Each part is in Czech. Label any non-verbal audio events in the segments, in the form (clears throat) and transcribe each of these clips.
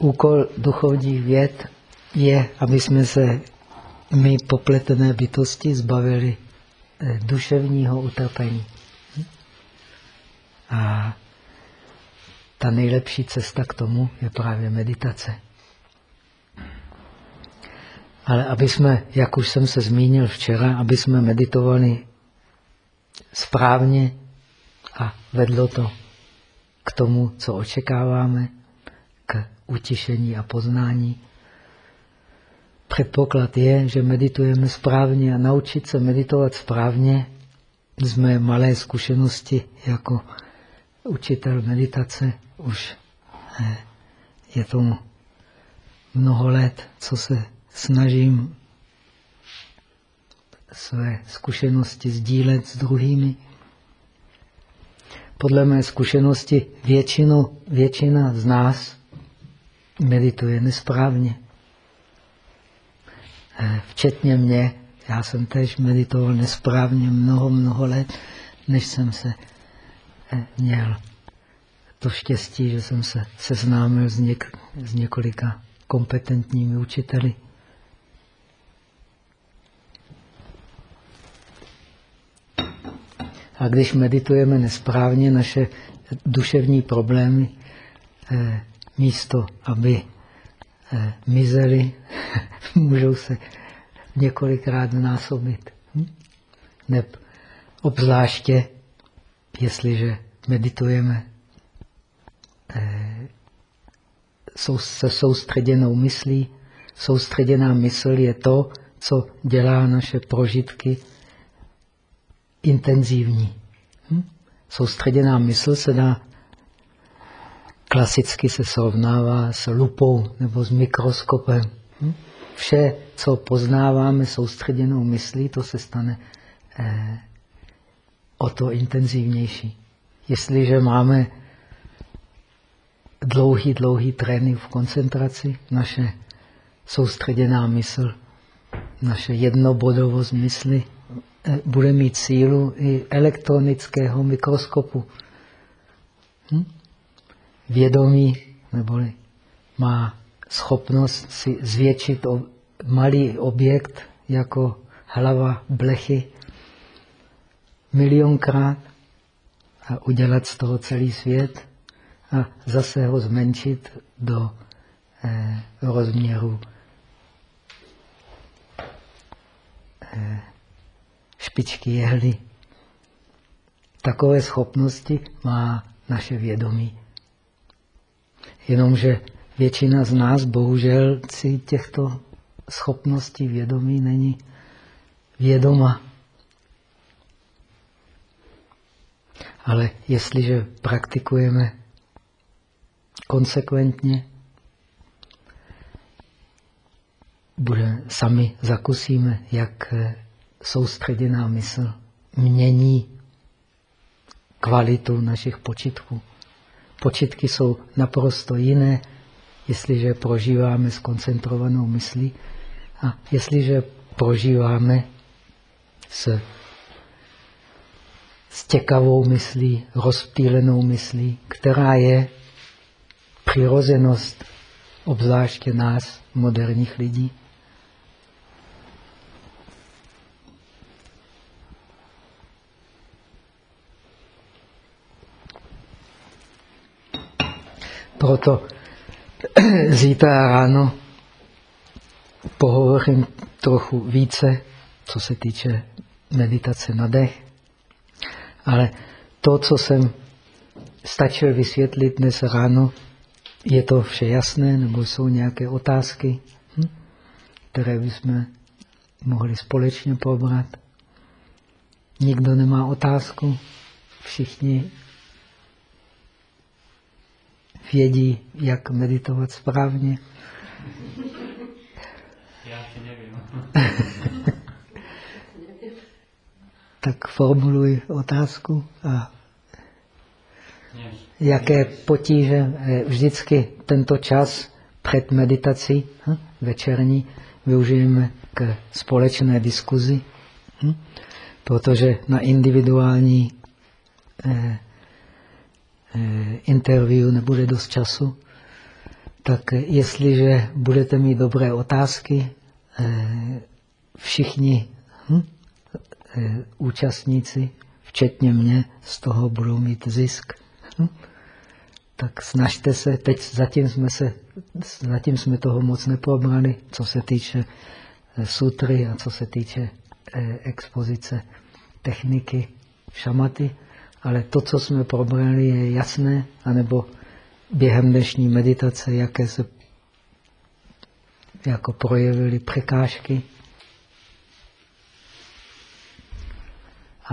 úkol duchovních věd je, aby jsme se my popletené bytosti zbavili eh, duševního utrpení. A ta nejlepší cesta k tomu je právě meditace. Ale aby jsme, jak už jsem se zmínil včera, aby jsme meditovali správně a vedlo to k tomu, co očekáváme, k utišení a poznání. Předpoklad je, že meditujeme správně a naučit se meditovat správně z mé malé zkušenosti jako učitel meditace už eh, je tomu mnoho let, co se snažím své zkušenosti sdílet s druhými. Podle mé zkušenosti většinu, většina z nás medituje nesprávně. Eh, včetně mě, já jsem tež meditoval nesprávně mnoho, mnoho let, než jsem se eh, měl to štěstí, že jsem se seznámil s, něk s několika kompetentními učiteli. A když meditujeme nesprávně, naše duševní problémy eh, místo, aby eh, mizely, (laughs) můžou se několikrát násobit. Hm? Neb obzvláště, jestliže meditujeme eh, se soustředěnou myslí. Soustředěná mysl je to, co dělá naše prožitky intenzivní. Hm? Soustředěná mysl se dá klasicky se srovnává s lupou nebo s mikroskopem. Hm? Vše, co poznáváme soustředěnou myslí, to se stane eh, o to intenzivnější. Jestliže máme dlouhý, dlouhý trénink v koncentraci, naše soustředěná mysl, naše jednobodovost mysli eh, bude mít sílu i elektronického mikroskopu. Hm? Vědomí neboli má schopnost si zvětšit malý objekt jako hlava blechy milionkrát a udělat z toho celý svět a zase ho zmenšit do eh, rozměru eh, špičky jehly. Takové schopnosti má naše vědomí. Jenomže většina z nás bohužel si těchto schopností vědomí není vědoma. Ale jestliže praktikujeme konsekventně, bude, sami zakusíme, jak soustředěná mysl mění kvalitu našich počitků. Počitky jsou naprosto jiné, jestliže prožíváme s koncentrovanou myslí a jestliže prožíváme s stěkavou myslí, rozptýlenou myslí, která je přirozenost, obzvláště nás, moderních lidí. Proto (clears throat) zítra ráno pohovořím trochu více, co se týče meditace na dech. Ale to, co jsem stačil vysvětlit dnes ráno, je to vše jasné, nebo jsou nějaké otázky, hm? které bychom mohli společně probrat? Nikdo nemá otázku, všichni vědí, jak meditovat správně. Já si nevím. (laughs) tak formuluj otázku a jaké potíže eh, vždycky tento čas před meditací hm, večerní využijeme k společné diskuzi, hm, protože na individuální eh, interview nebude dost času. tak jestliže budete mít dobré otázky, eh, všichni hm, eh, účastníci, včetně mě, z toho budou mít zisk. Hm? Tak snažte se, teď zatím jsme, se, zatím jsme toho moc neprobrali, co se týče eh, sutry a co se týče expozice techniky šamaty, ale to, co jsme probrali, je jasné, anebo během dnešní meditace, jaké se jako projevily překážky.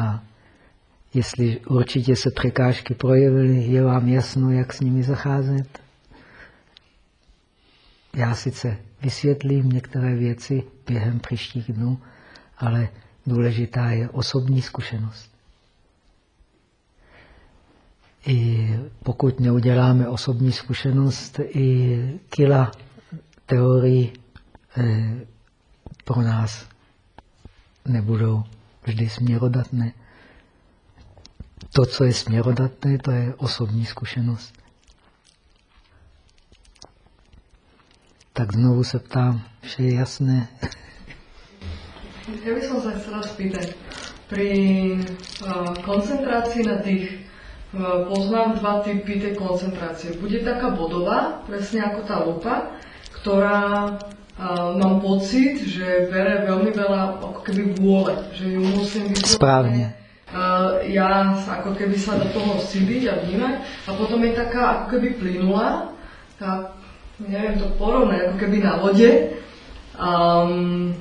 A jestli určitě se překážky projevily, je vám jasno, jak s nimi zacházet. Já sice vysvětlím některé věci během příštích dnů, ale důležitá je osobní zkušenost i pokud neuděláme osobní zkušenost, i kila teorií eh, pro nás nebudou vždy směrodatné. To, co je směrodatné, to je osobní zkušenost. Tak znovu se ptám, vše je jasné? Já bych se chcela spýtať, pri uh, koncentrácii na tých poznám dva typy tej koncentrácie. Bude taká bodová, presne ako tá lupa, ktorá uh, mám pocit, že bere veľmi veľa ako keby vôle, že ju musím vykonať. Správne. Uh, ja ako keby sa do toho síliť a vnímať a potom je taká ako keby plynulá, tá, neviem to porovnať, ako keby na vode. Um,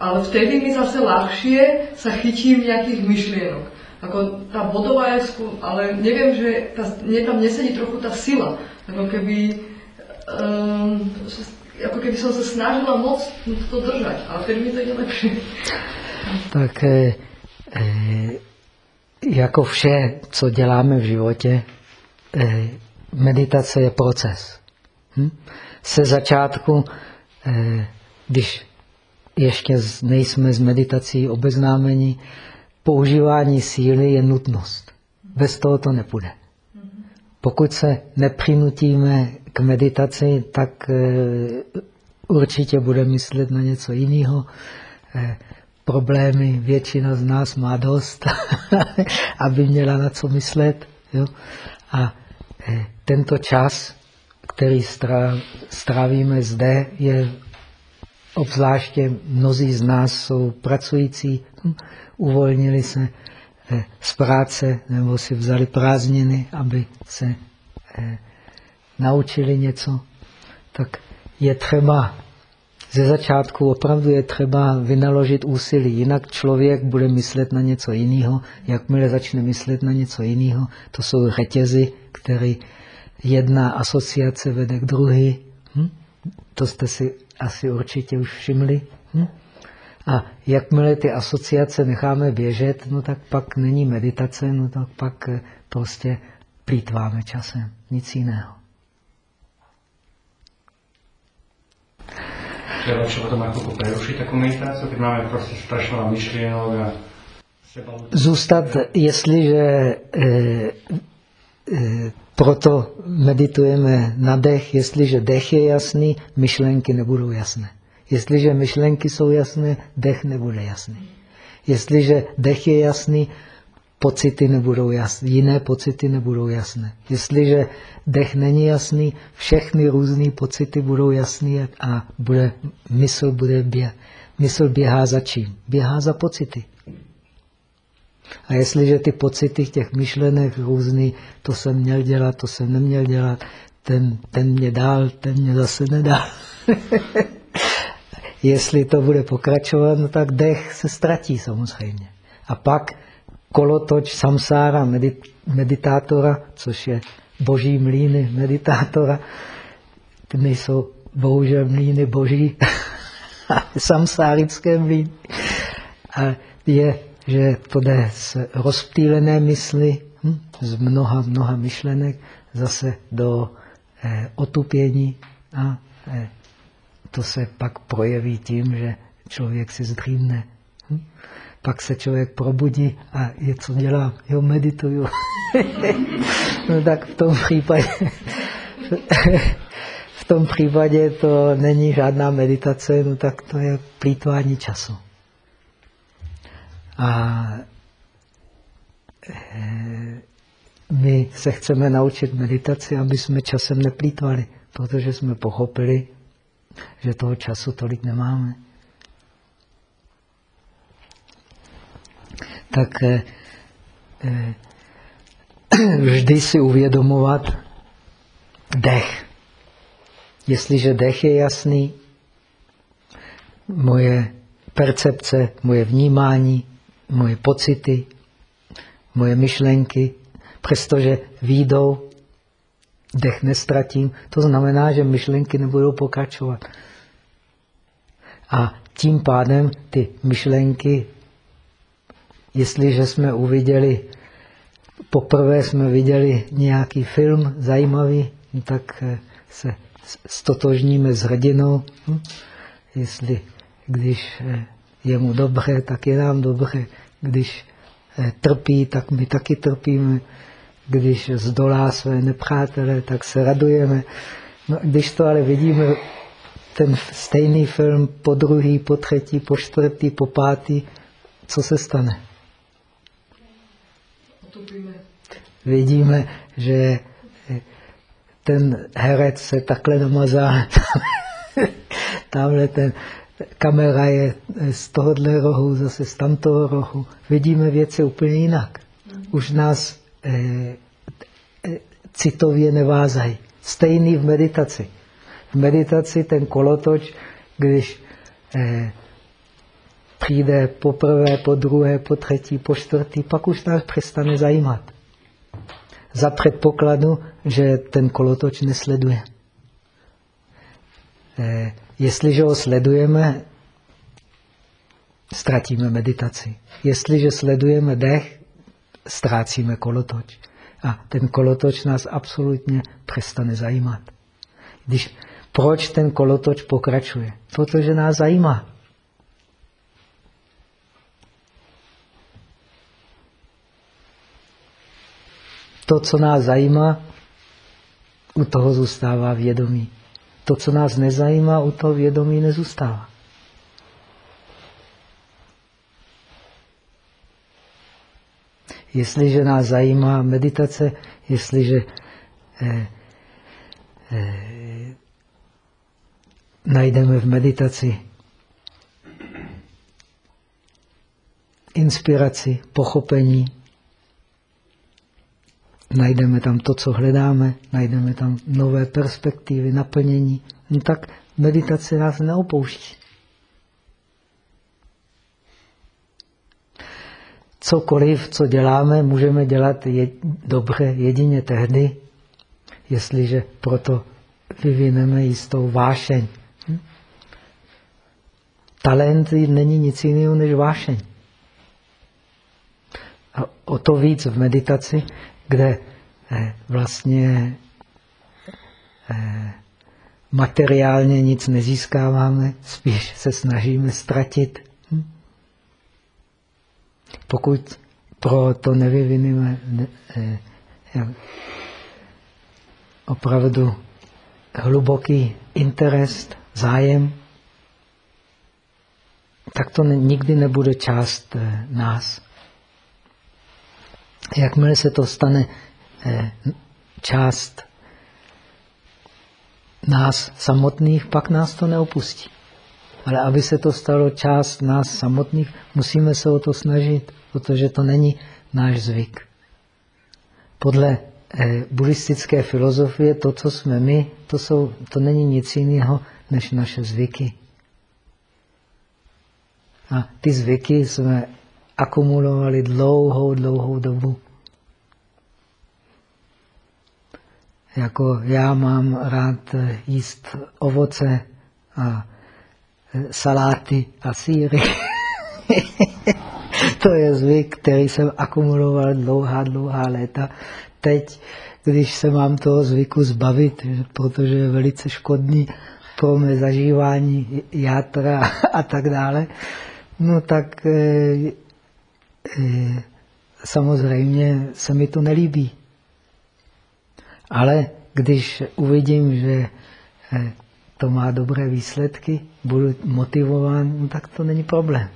ale vtedy mi zase ľahšie sa chytím nejakých myšlienok. Ako tá bodová je, ale neviem, že tá, mne tam nesedí trochu tá sila. Ako keby, um, ako keby som sa snažila moc to držať, ale vtedy mi to ide lepšie. Tak eh, jako vše, co děláme v životě, eh, meditace je proces. Hm? Se začátku, eh, když ještě nejsme s meditací obeznámeni, používání síly je nutnost. Bez toho to nepůjde. Pokud se nepřinutíme k meditaci, tak eh, určitě bude myslet na něco jiného. Eh, problémy většina z nás má dost, (laughs) aby měla na co myslet. Jo? A eh, tento čas, který strávíme zde, je obzvláště mnozí z nás jsou pracující, hm, uvolnili se eh, z práce nebo si vzali prázdniny, aby se eh, naučili něco, tak je třeba ze začátku opravdu je třeba vynaložit úsilí, jinak člověk bude myslet na něco jiného. Jakmile začne myslet na něco jiného, to jsou řetězy, které jedna asociace vede k druhé. To jste si asi určitě už všimli. Hm? A jakmile ty asociace necháme běžet, no tak pak není meditace, no tak pak eh, prostě plítváme časem. Nic jiného. Je lepšie potom ako prerušiť takú meditáciu, keď máme prostě myšlienok a Zůstat, jestliže e, e, proto meditujeme na dech, jestliže dech je jasný, myšlenky nebudou jasné. Jestliže myšlenky jsou jasné, dech nebude jasný. Jestliže dech je jasný, pocity nebudou jasné, jiné pocity nebudou jasné. Jestliže dech není jasný, všechny různé pocity budou jasné a bude, mysl bude běhat. Mysl běhá za čím? Běhá za pocity. A jestliže ty pocity těch myšlenek různý, to jsem měl dělat, to jsem neměl dělat, ten, ten mě dál, ten mě zase nedal. (laughs) Jestli to bude pokračovat, no tak dech se ztratí samozřejmě. A pak kolotoč samsára medit, meditátora, což je boží mlíny meditátora, ty nejsou bohužel mlíny boží, (laughs) samsárické mlíny. A je, že to jde z rozptýlené mysli, hm, z mnoha, mnoha myšlenek, zase do eh, otupění a eh, to se pak projeví tím, že člověk si zdřímne. Hm? Pak se člověk probudí a je co dělá? Jo, medituju. (laughs) no tak v tom případě, (laughs) v tom případě to není žádná meditace, no tak to je plítvání času. A eh, my se chceme naučit meditaci, aby jsme časem neplýtvali, protože jsme pochopili, že toho času tolik nemáme. Tak eh, eh, vždy si uvědomovat dech. Jestliže dech je jasný, moje percepce, moje vnímání, moje pocity, moje myšlenky, přestože výjdou, dech nestratím, to znamená, že myšlenky nebudou pokračovat. A tím pádem ty myšlenky, jestliže jsme uviděli, poprvé jsme viděli nějaký film zajímavý, tak eh, se stotožníme s hrdinou. Hm? Jestli, když eh, je mu dobře, tak je nám dobře. Když eh, trpí, tak my taky trpíme. Když zdolá své nepřátele, tak se radujeme. No, když to ale vidíme, ten stejný film po druhý, po třetí, po čtvrtý, po pátý, co se stane? Vidíme, že ten herec se takhle namazá. (laughs) Tamhle ten kamera je z tohohle rohu, zase z tamtoho rohu. Vidíme věci úplně jinak. Už nás eh, eh, citově nevázají. Stejný v meditaci. V meditaci ten kolotoč, když eh, přijde poprvé, po druhé, po třetí, po čtvrtý, pak už nás přestane zajímat za předpokladu, že ten kolotoč nesleduje. Eh, jestliže ho sledujeme, ztratíme meditaci. Jestliže sledujeme dech, ztrácíme kolotoč. A ten kolotoč nás absolutně přestane zajímat. Když, proč ten kolotoč pokračuje? Protože nás zajímá. To, co nás zajímá, u toho zůstává vědomí. To, co nás nezajímá, u toho vědomí nezůstává. Jestliže nás zajímá meditace, jestliže eh, eh, najdeme v meditaci inspiraci, pochopení, najdeme tam to, co hledáme, najdeme tam nové perspektivy, naplnění, no tak meditace nás neopouští. Cokoliv, co děláme, můžeme dělat je, dobře jedině tehdy, jestliže proto vyvineme jistou vášeň. Hm? Talent není nic jiného než vášeň. A o to víc v meditaci, kde eh, vlastně eh, materiálně nic nezískáváme, spíš se snažíme ztratit. Hm? Pokud pro to nevyvineme eh, opravdu hluboký interes, zájem, tak to nikdy nebude část nás. Jakmile se to stane eh, část nás samotných, pak nás to neopustí. Ale aby se to stalo část nás samotných, musíme se o to snažit, protože to není náš zvyk. Podle eh, buddhistické filozofie to, co jsme my, to, jsou, to není nic jiného než naše zvyky. A ty zvyky jsme akumulovali dlouhou, dlouhou dobu. Jako já mám rád jíst ovoce a saláty a síry. (laughs) to je zvyk, který jsem akumuloval dlouhá, dlouhá léta. Teď, když se mám toho zvyku zbavit, protože je velice škodný pro mé zažívání játra a tak dále, no tak Eh, samozřejmě se mi to nelíbí. Ale když uvidím, že eh, to má dobré výsledky, budu motivován, no tak to není problém.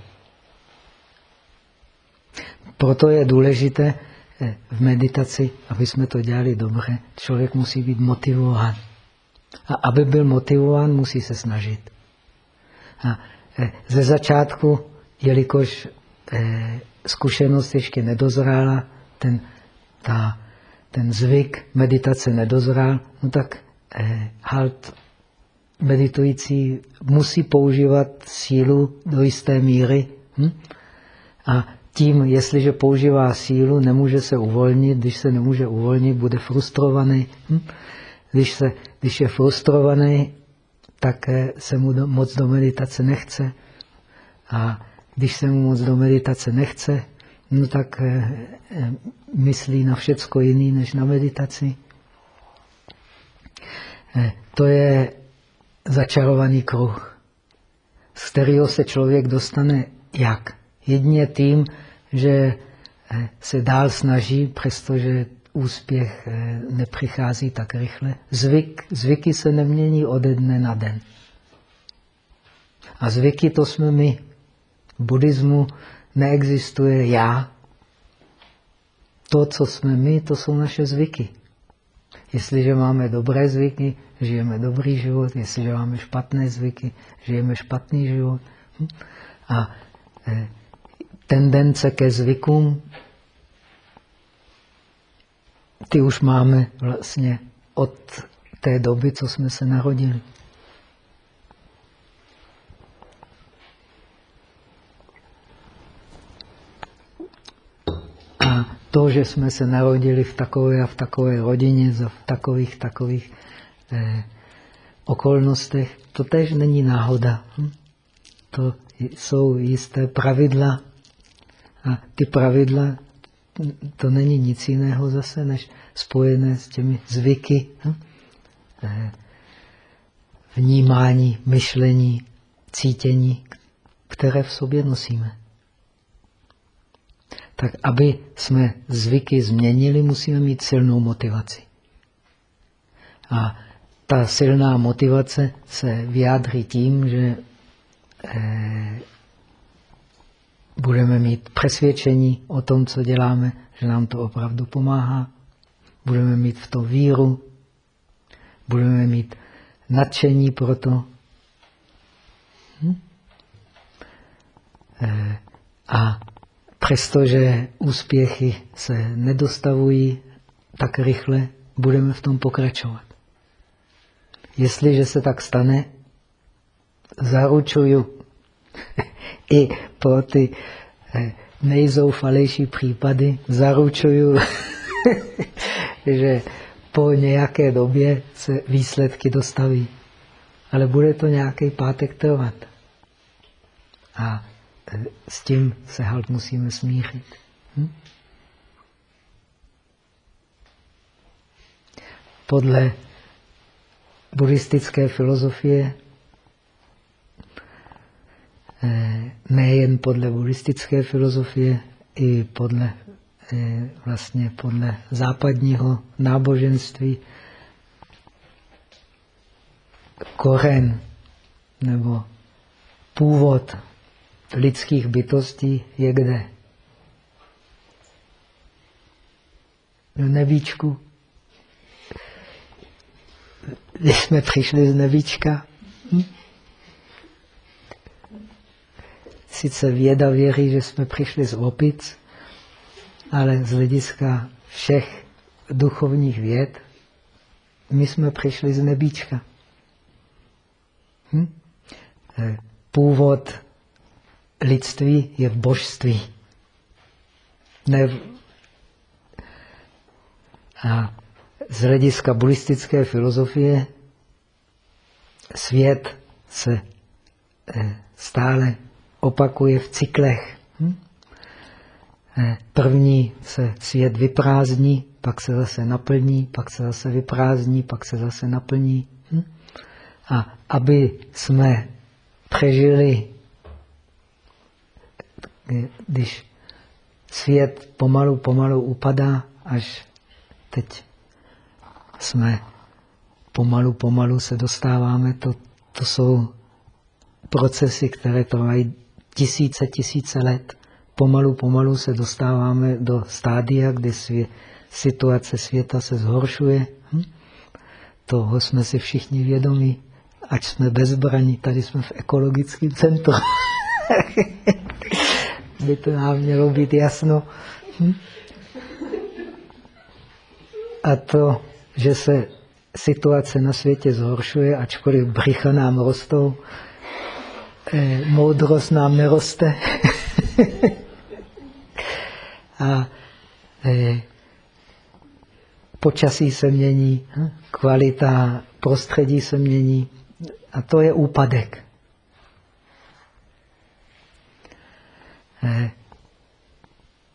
Proto je důležité eh, v meditaci, aby jsme to dělali dobře, člověk musí být motivován. A aby byl motivován, musí se snažit. A eh, ze začátku, jelikož eh, zkušenost ještě nedozrála, ten, ta, ten zvyk meditace nedozrál, no tak halt meditující musí používat sílu do jisté míry. Hm? A tím, jestliže používá sílu, nemůže se uvolnit. Když se nemůže uvolnit, bude frustrovaný. Hm? Když, se, když je frustrovaný, tak eh, se mu do, moc do meditace nechce. A když se mu moc do meditace nechce, no tak eh, eh, myslí na všecko jiný než na meditaci. To je začarovaný kruh, z kterého se člověk dostane jak? Jedině tím, že eh, se dál snaží, přestože úspěch eh, nepřichází tak rychle. Zvyk, zvyky se nemění ode dne na den. A zvyky to jsme my. V buddhismu neexistuje já. To, co jsme my, to jsou naše zvyky. Jestliže máme dobré zvyky, žijeme dobrý život. Jestliže máme špatné zvyky, žijeme špatný život. Hm? A eh, tendence ke zvykům, ty už máme vlastně od té doby, co jsme se narodili. A to, že jsme se narodili v takové a v takové rodině, v takových, takových eh, okolnostech, to tež není náhoda. Hm? To jsou jisté pravidla, a ty pravidla, to není nic jiného zase, než spojené s těmi zvyky, hm? Eh, vnímání, myšlení, cítění, které v sobě nosíme. Tak aby jsme zvyky změnili, musíme mít silnou motivaci. A ta silná motivace se vyjádří tím, že eh, budeme mít přesvědčení o tom, co děláme, že nám to opravdu pomáhá. Budeme mít v to víru. Budeme mít nadšení pro to. Hm? Eh, a přestože úspěchy se nedostavují tak rychle, budeme v tom pokračovat. Jestliže se tak stane, zaručuju, (laughs) i pro ty eh, nejzoufalejší případy zaručuju, (laughs) že po nějaké době se výsledky dostaví. Ale bude to nějaký pátek trvat. A s tím se halt musíme smířit. Hm? Podle buddhistické filozofie Eh, nejen podle buddhistické filozofie, i podle, eh, vlastně podle západního náboženství koren nebo původ lidských bytostí je kde? V nevíčku. Když jsme přišli z nevíčka, hm? Sice věda věří, že jsme přišli z opic, ale z hlediska všech duchovních věd my jsme přišli z nebíčka. Hm? Eh, původ lidství je v božství. Ne v... A z hlediska buddhistické filozofie svět se eh, stále opakuje v cyklech. Hm? Eh, první se svět vyprázdní, pak se zase naplní, pak se zase vyprázdní, pak se zase naplní. Hm? A aby jsme přežili, když svět pomalu, pomalu upadá, až teď jsme pomalu, pomalu se dostáváme. To, to jsou procesy, které trvají tisíce, tisíce let. Pomalu, pomalu se dostáváme do stádia, kdy svě, situace světa se zhoršuje. Hm? Toho jsme si všichni vědomí. Ať jsme bezbraní, tady jsme v ekologickém centru. (laughs) by to nám mělo být jasno. Hm? A to, že se situace na světě zhoršuje, ačkoliv břicha nám rostou, eh, moudrost nám neroste. (laughs) a eh, počasí se mění, hm? kvalita prostředí se mění a to je úpadek.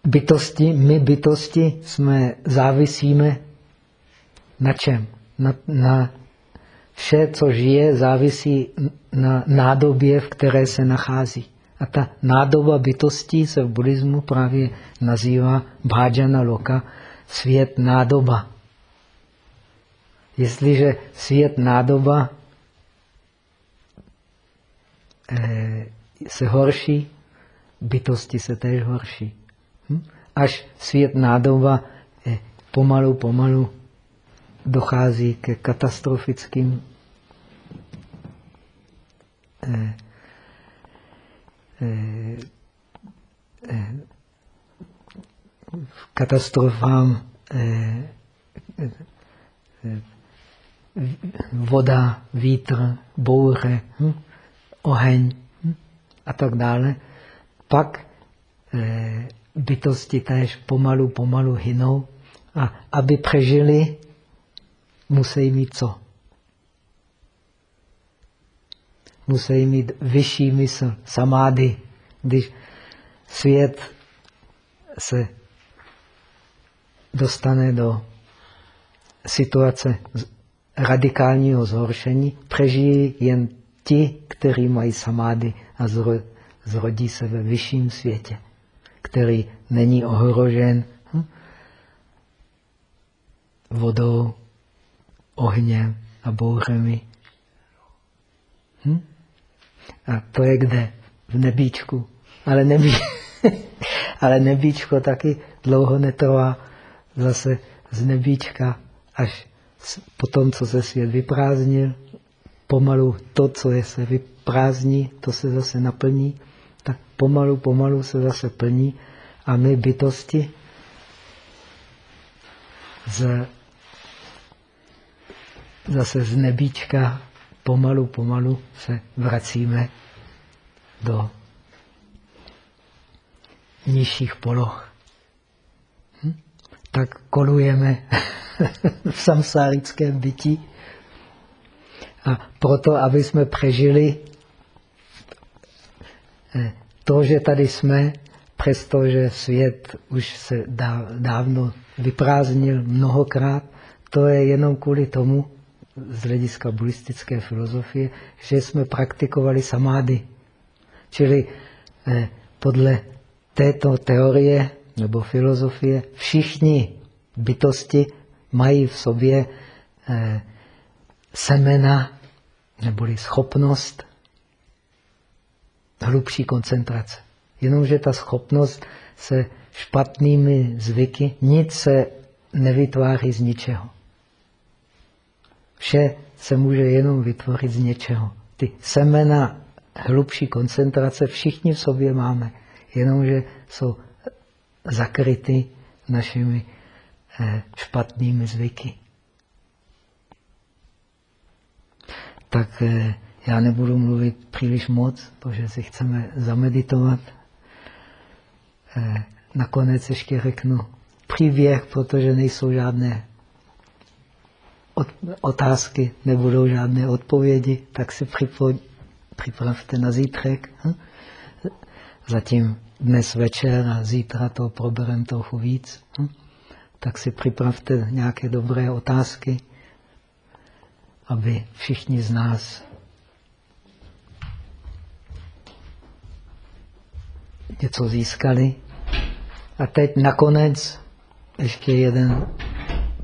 Bytosti, my bytosti jsme závisíme na čem? Na, na vše, co žije, závisí na nádobě, v které se nachází. A ta nádoba bytostí se v buddhismu právě nazývá bhajana loka, svět nádoba. Jestliže svět nádoba eh, se horší, bytosti se též horší. Hm? Až svět nádoba eh, pomalu, pomalu dochází ke katastrofickým eh, eh, eh, katastrofám eh, eh, voda, vítr, bouře, hm, oheň hm, a tak dále, pak eh, bytosti též pomalu, pomalu hynou a aby přežili, musí mít co? Musí mít vyšší mysl, samády. Když svět se dostane do situace radikálního zhoršení, přežijí jen ti, kteří mají samády a zrodí se ve vyšším světě, který není ohrožen hm? vodou, ohněm a bouřemi. Hm? A to je kde? V nebíčku. Ale, nebí... (laughs) Ale nebíčko taky dlouho netrvá. Zase z nebíčka až po tom, co se svět vyprázdnil, pomalu to, co je se vyprázdní, to se zase naplní, tak pomalu, pomalu se zase plní a my bytosti z zase z nebíčka pomalu, pomalu se vracíme do nižších poloh. Hm? Tak kolujeme (laughs) v samsárickém bytí. A proto, aby jsme přežili to, že tady jsme, přestože svět už se dávno vyprázdnil mnohokrát, to je jenom kvůli tomu, z hlediska buddhistické filozofie, že jsme praktikovali samády. Čili eh, podle této teorie nebo filozofie všichni bytosti mají v sobě eh, semena neboli schopnost hlubší koncentrace. Jenomže ta schopnost se špatnými zvyky, nic se nevytváří z ničeho. Vše se může jenom vytvořit z něčeho. Ty semena hlubší koncentrace všichni v sobě máme, jenomže jsou zakryty našimi eh, špatnými zvyky. Tak eh, já nebudu mluvit příliš moc, protože si chceme zameditovat. Eh, nakonec ještě řeknu příběh, protože nejsou žádné otázky, nebudou žádné odpovědi, tak si připravte na zítřek. Hm? Zatím dnes večer a zítra to probereme trochu víc. Hm? Tak si připravte nějaké dobré otázky, aby všichni z nás něco získali. A teď nakonec ještě jeden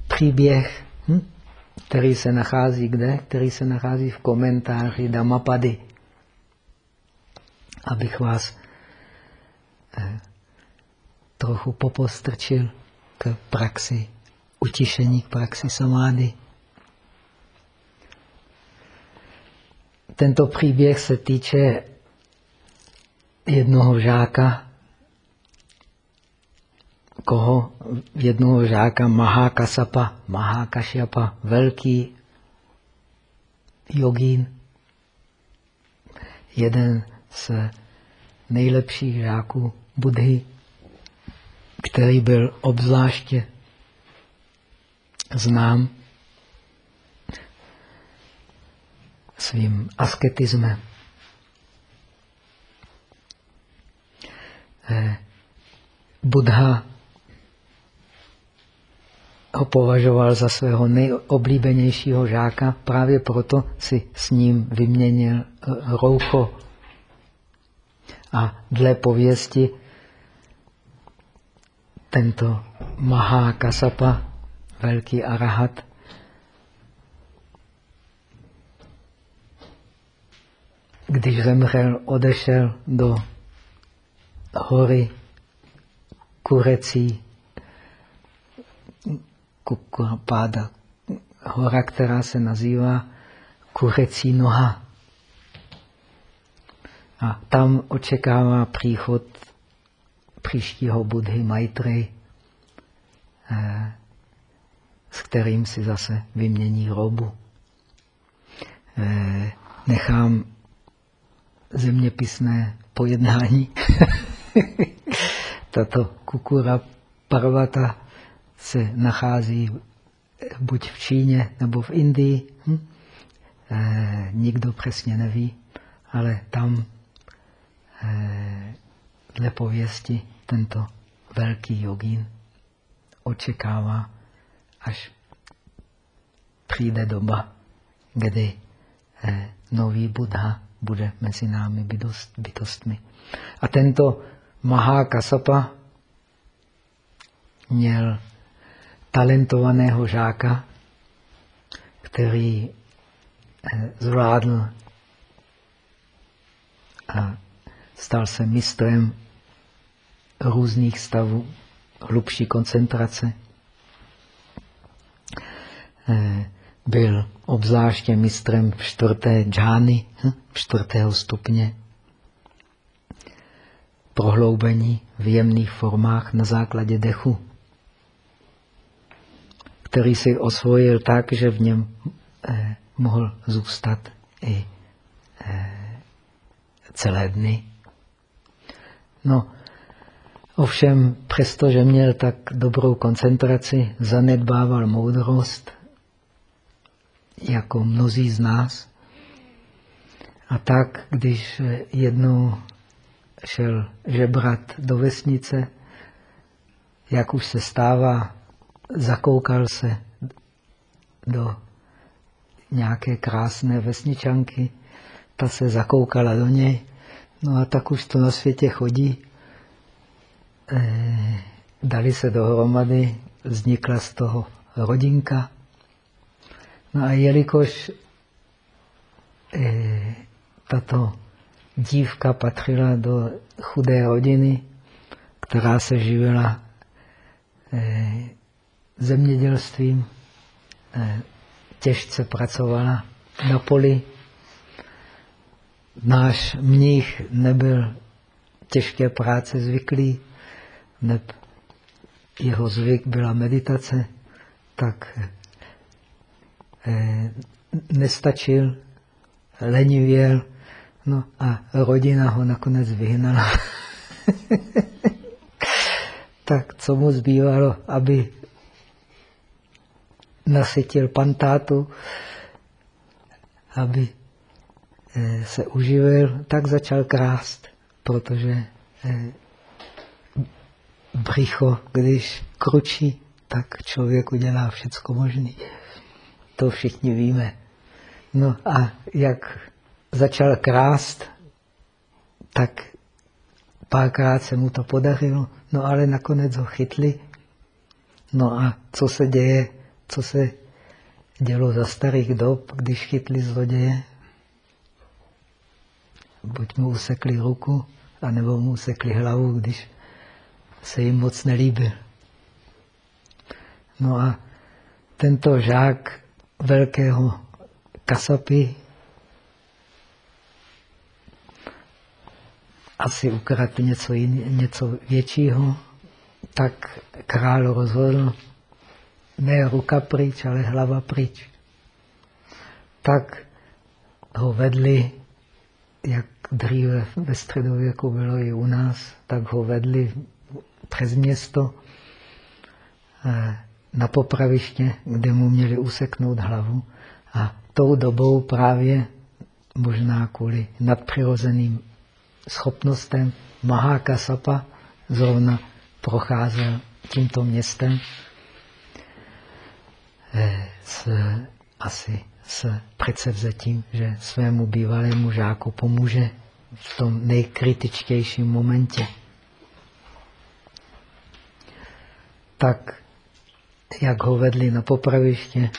příběh. Hm? který se nachází kde? Který se nachází v komentáři Damapady. Abych vás eh, trochu popostrčil k praxi utišení, k praxi samády. Tento příběh se týče jednoho žáka, koho? Jednoho žáka Mahakasapa, Mahakašyapa, velký jogín, jeden z nejlepších žáků Budhy, který byl obzvláště znám svým asketismem. Buddha ho považoval za svého nejoblíbenějšího žáka, právě proto si s ním vyměnil eh, roucho. A dle pověsti tento Mahakasapa, velký arahat, když zemřel, odešel do hory Kurecí, Kukurapáda, hora, která se nazývá Kurecí noha. A tam očekává příchod příštího Budhy Maitreji, eh, s kterým si zase vymění robu. Eh, nechám zeměpisné pojednání. (laughs) (laughs) Tato kukura parvata se nachází buď v Číně nebo v Indii. Hm? E, nikdo přesně neví, ale tam e, dle pověsti tento velký jogín očekává, až přijde doba, kdy e, nový Buddha bude mezi námi bytost, bytostmi. A tento Mahakasapa měl talentovaného žáka, který eh, zvládl a stal se mistrem různých stavů hlubší koncentrace. Eh, byl obzvláště mistrem čtvrté džány, hm, čtvrtého stupně prohloubení v jemných formách na základě dechu, který si osvojil tak, že v něm eh, mohl zůstat i eh, celé dny. No, ovšem, přestože měl tak dobrou koncentraci, zanedbával moudrost, jako mnozí z nás. A tak, když jednou šel žebrat do vesnice, jak už se stává, zakoukal se do nějaké krásné vesničanky, ta se zakoukala do něj, no a tak už to na světě chodí. E, dali se dohromady, vznikla z toho rodinka. No a jelikož e, tato dívka patřila do chudé rodiny, která se živila eh, zemědělstvím, eh, těžce pracovala na poli. Náš mních nebyl těžké práce zvyklý, neb jeho zvyk byla meditace, tak eh, nestačil, lenivěl, No a rodina ho nakonec vyhnala. (laughs) tak co mu zbývalo, aby nasytil pantátu, aby eh, se uživil, tak začal krást, protože eh, břicho, když kručí, tak člověk udělá všecko možné. To všichni víme. No a jak začal krást, tak párkrát se mu to podařilo, no ale nakonec ho chytli. No a co se děje, co se dělo za starých dob, když chytli zloděje. Buď mu usekli ruku, anebo mu usekli hlavu, když se jim moc nelíbil. No a tento žák velkého kasapy asi ukradl něco, něco většího, tak král rozhodl, ne ruka pryč, ale hlava pryč. Tak ho vedli, jak dříve ve středověku bylo i u nás, tak ho vedli přes město eh, na popraviště, kde mu měli useknout hlavu. A tou dobou právě možná kvůli nadpřirozeným schopnostem Mahakasapa zrovna procházel tímto městem eh, s, asi s předsevzetím, že svému bývalému žáku pomůže v tom nejkritičtějším momentě. Tak, jak ho vedli na popraviště,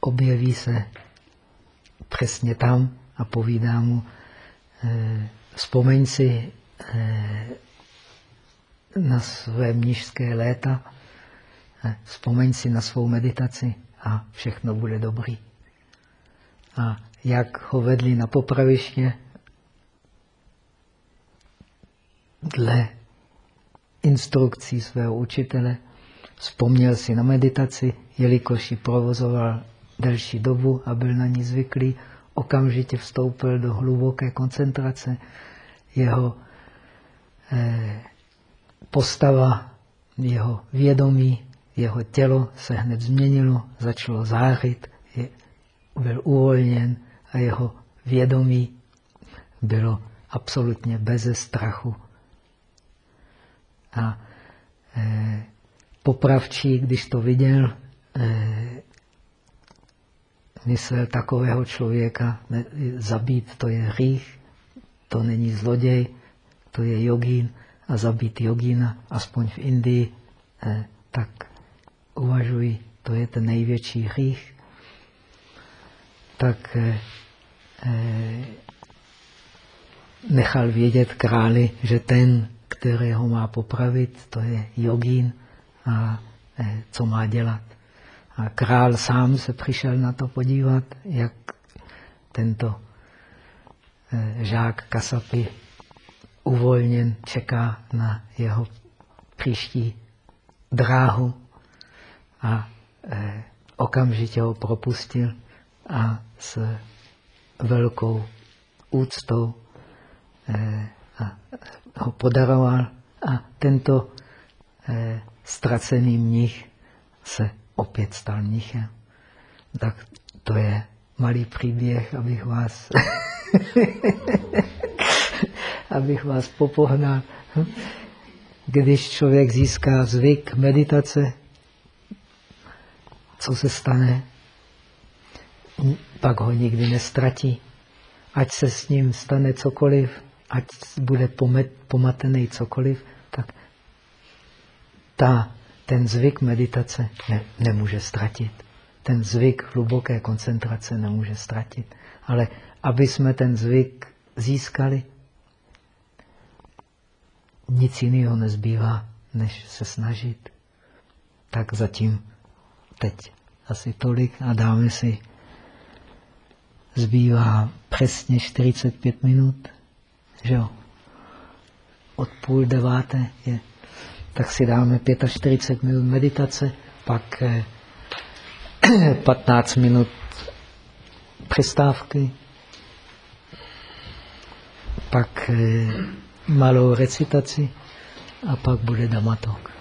objeví se přesně tam a povídá mu, eh, vzpomeň si eh, na své mnižské léta, eh, vzpomeň si na svou meditaci a všechno bude dobrý. A jak ho vedli na popraviště, dle instrukcí svého učitele, vzpomněl si na meditaci, jelikož ji provozoval delší dobu a byl na ní zvyklý, okamžitě vstoupil do hluboké koncentrace. Jeho eh, postava, jeho vědomí, jeho tělo se hned změnilo, začalo zářit, je, byl uvolněn a jeho vědomí bylo absolutně beze strachu. A eh, popravčí, když to viděl, eh, myslel takového člověka zabít, to je hřích, to není zloděj, to je jogín a zabít jogína, aspoň v Indii, eh, tak uvažuji, to je ten největší hřích. Tak eh, eh, nechal vědět králi, že ten, který ho má popravit, to je jogín a co má dělat. A král sám se přišel na to podívat, jak tento eh, žák Kasapy uvolněn čeká na jeho příští dráhu a eh, okamžitě ho propustil a s velkou úctou eh, a ho podaroval a tento ztracený mnich se opět stal mnichem. Tak to je malý příběh, abych vás, (laughs) abych vás popohnal. Když člověk získá zvyk meditace, co se stane? Pak ho nikdy nestratí. Ať se s ním stane cokoliv, ať bude pomatený cokoliv, tak ta ten zvyk meditace ne, nemůže ztratit. Ten zvyk hluboké koncentrace nemůže ztratit. Ale aby jsme ten zvyk získali, nic jiného nezbývá, než se snažit. Tak zatím teď asi tolik a dáme si zbývá přesně 45 minut, že jo? Od půl deváté je tak si dáme 45 minut meditace, pak 15 eh, (clears throat) minut přestávky, pak eh, malou recitaci a pak bude damatok.